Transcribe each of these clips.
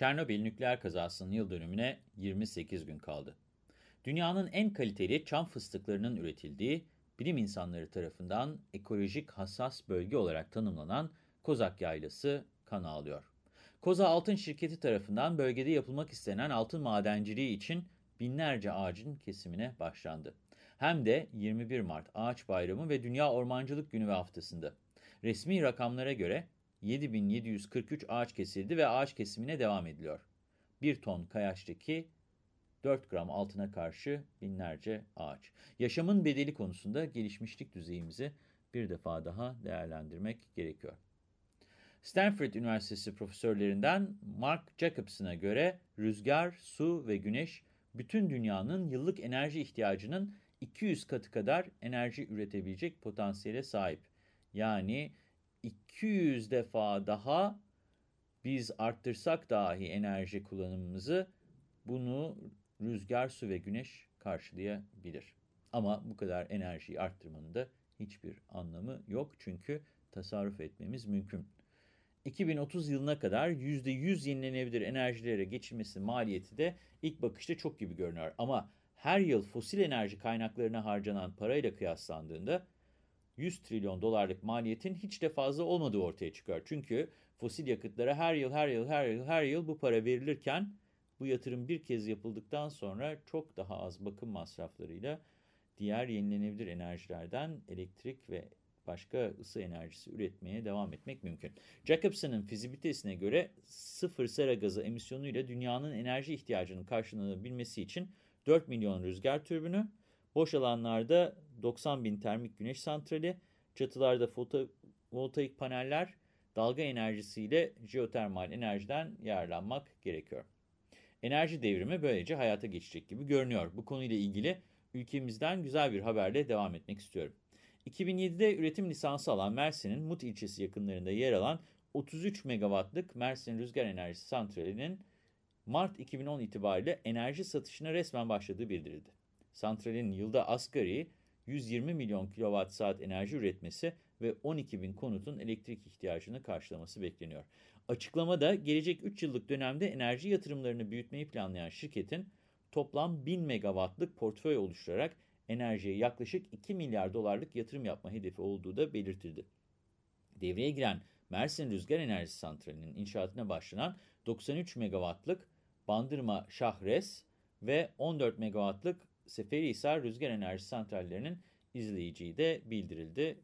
Çernobil nükleer kazasının yıl dönümüne 28 gün kaldı. Dünyanın en kaliteli çam fıstıklarının üretildiği, bilim insanları tarafından ekolojik hassas bölge olarak tanımlanan Kozak Yaylası kan ağlıyor. Koza Altın Şirketi tarafından bölgede yapılmak istenen altın madenciliği için binlerce ağacın kesimine başlandı. Hem de 21 Mart Ağaç Bayramı ve Dünya Ormancılık Günü ve haftasında. Resmi rakamlara göre 7743 ağaç kesildi ve ağaç kesimine devam ediliyor. 1 ton kayaçtaki 4 gram altına karşı binlerce ağaç. Yaşamın bedeli konusunda gelişmişlik düzeyimizi bir defa daha değerlendirmek gerekiyor. Stanford Üniversitesi profesörlerinden Mark Jacobson'a göre rüzgar, su ve güneş bütün dünyanın yıllık enerji ihtiyacının 200 katı kadar enerji üretebilecek potansiyele sahip. Yani 200 defa daha biz arttırsak dahi enerji kullanımımızı bunu rüzgar, su ve güneş karşılayabilir. Ama bu kadar enerjiyi arttırmanın da hiçbir anlamı yok çünkü tasarruf etmemiz mümkün. 2030 yılına kadar %100 yenilenebilir enerjilere geçilmesi maliyeti de ilk bakışta çok gibi görünüyor. Ama her yıl fosil enerji kaynaklarına harcanan parayla kıyaslandığında 100 trilyon dolarlık maliyetin hiç de fazla olmadığı ortaya çıkıyor. Çünkü fosil yakıtlara her yıl, her yıl, her yıl, her yıl bu para verilirken bu yatırım bir kez yapıldıktan sonra çok daha az bakım masraflarıyla diğer yenilenebilir enerjilerden elektrik ve başka ısı enerjisi üretmeye devam etmek mümkün. Jacobson'ın fizibilitesine göre sıfır sera gazı emisyonuyla dünyanın enerji ihtiyacının karşılanabilmesi için 4 milyon rüzgar türbünü, boş alanlarda 90 bin termik güneş santrali, çatılarda fotovoltaik paneller, dalga enerjisiyle jeotermal enerjiden yararlanmak gerekiyor. Enerji devrimi böylece hayata geçecek gibi görünüyor. Bu konuyla ilgili ülkemizden güzel bir haberle devam etmek istiyorum. 2007'de üretim lisansı alan Mersin'in Mut ilçesi yakınlarında yer alan 33 megawattlık Mersin Rüzgar Enerjisi Santrali'nin Mart 2010 itibariyle enerji satışına resmen başladığı bildirildi. Santralin yılda asgari 120 milyon kilowatt saat enerji üretmesi ve 12 bin konutun elektrik ihtiyacını karşılaması bekleniyor. Açıklamada gelecek 3 yıllık dönemde enerji yatırımlarını büyütmeyi planlayan şirketin toplam 1000 megawattlık portföy oluşturarak enerjiye yaklaşık 2 milyar dolarlık yatırım yapma hedefi olduğu da belirtildi. Devreye giren Mersin Rüzgar Enerjisi Santrali'nin inşaatına başlanan 93 megawattlık Bandırma Şahres ve 14 megawattlık Seferihisar Rüzgar Enerjisi Santrallerinin izleyeceği de bildirildi.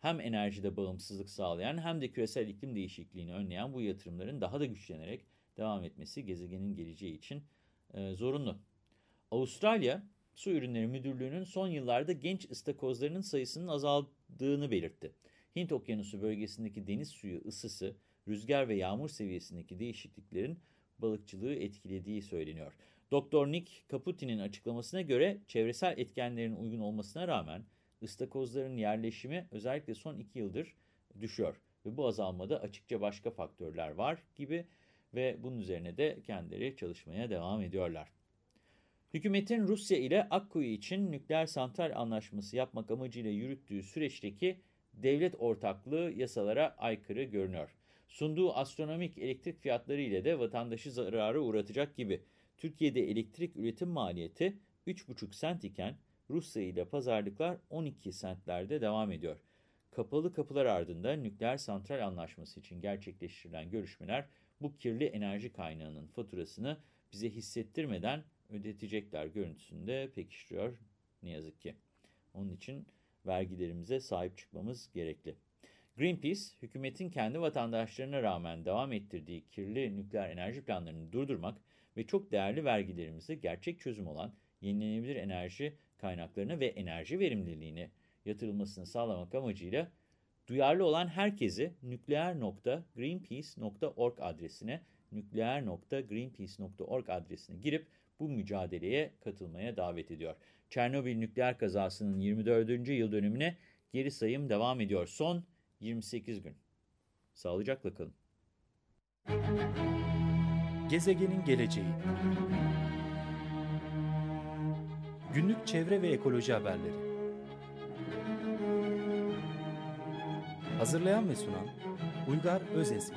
Hem enerjide bağımsızlık sağlayan hem de küresel iklim değişikliğini önleyen bu yatırımların daha da güçlenerek devam etmesi gezegenin geleceği için e, zorunlu. Avustralya Su Ürünleri Müdürlüğü'nün son yıllarda genç ıstakozlarının sayısının azaldığını belirtti. Hint Okyanusu bölgesindeki deniz suyu ısısı, rüzgar ve yağmur seviyesindeki değişikliklerin balıkçılığı etkilediği söyleniyor. Doktor Nick Caputi'nin açıklamasına göre çevresel etkenlerin uygun olmasına rağmen ıstakozların yerleşimi özellikle son iki yıldır düşüyor. Ve bu azalmada açıkça başka faktörler var gibi ve bunun üzerine de kendileri çalışmaya devam ediyorlar. Hükümetin Rusya ile Akkuyu için nükleer santral anlaşması yapmak amacıyla yürüttüğü süreçteki devlet ortaklığı yasalara aykırı görünüyor. Sunduğu astronomik elektrik fiyatları ile de vatandaşı zarara uğratacak gibi. Türkiye'de elektrik üretim maliyeti 3,5 sent iken Rusya ile pazarlıklar 12 sentlerde devam ediyor. Kapalı kapılar ardında nükleer santral anlaşması için gerçekleştirilen görüşmeler bu kirli enerji kaynağının faturasını bize hissettirmeden ödetecekler görüntüsünde pekiştiriyor ne yazık ki. Onun için vergilerimize sahip çıkmamız gerekli. Greenpeace, hükümetin kendi vatandaşlarına rağmen devam ettirdiği kirli nükleer enerji planlarını durdurmak ve çok değerli vergilerimizi gerçek çözüm olan yenilenebilir enerji kaynaklarına ve enerji verimliliğine yatırılmasını sağlamak amacıyla duyarlı olan herkesi nükleer.greenpeace.org adresine nükleer.greenpeace.org adresine girip bu mücadeleye katılmaya davet ediyor. Çernobil nükleer kazasının 24. yıl dönümüne geri sayım devam ediyor. Son 28 gün. Sağlıcakla kalın. Gezegenin geleceği Günlük çevre ve ekoloji haberleri Hazırlayan ve sunan Uygar Özesmi